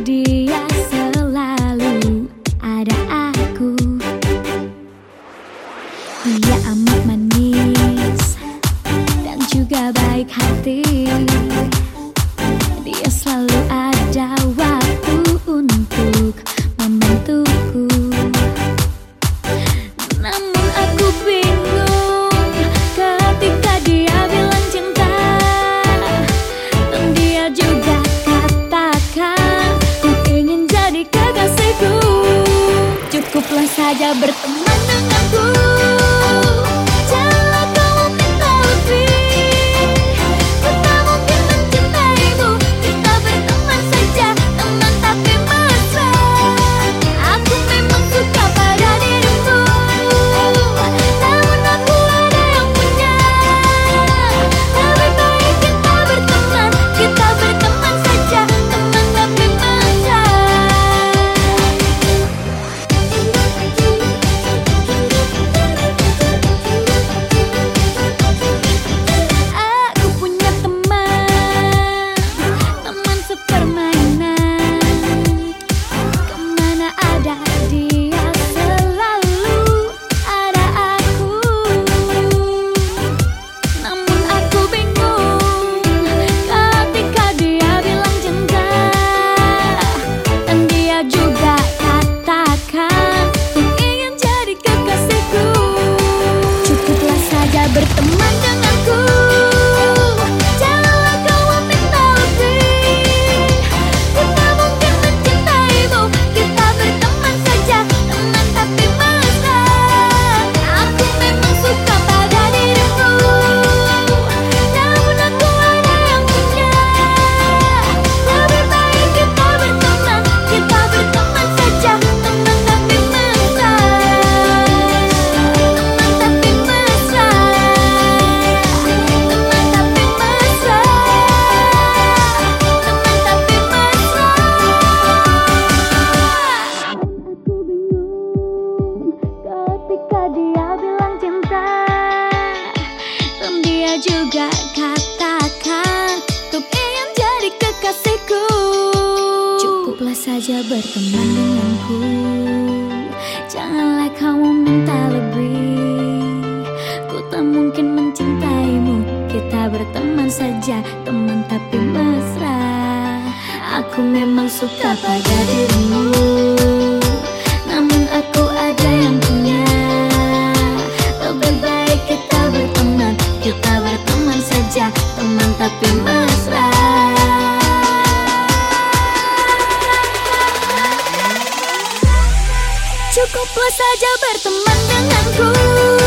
Dia selalu ada aku. Dia amat manis Dan juga baik hati. Saja berteman bertemu juga katakan Untuk ingin jadi kekasihku. Cukuplah saja berteman denganku. Janganlah kamu minta lebih. Ku tak mungkin mencintaimu. Kita berteman saja Teman tapi mesra. Aku memang suka pada dirimu Cukuplah saja berteman denganku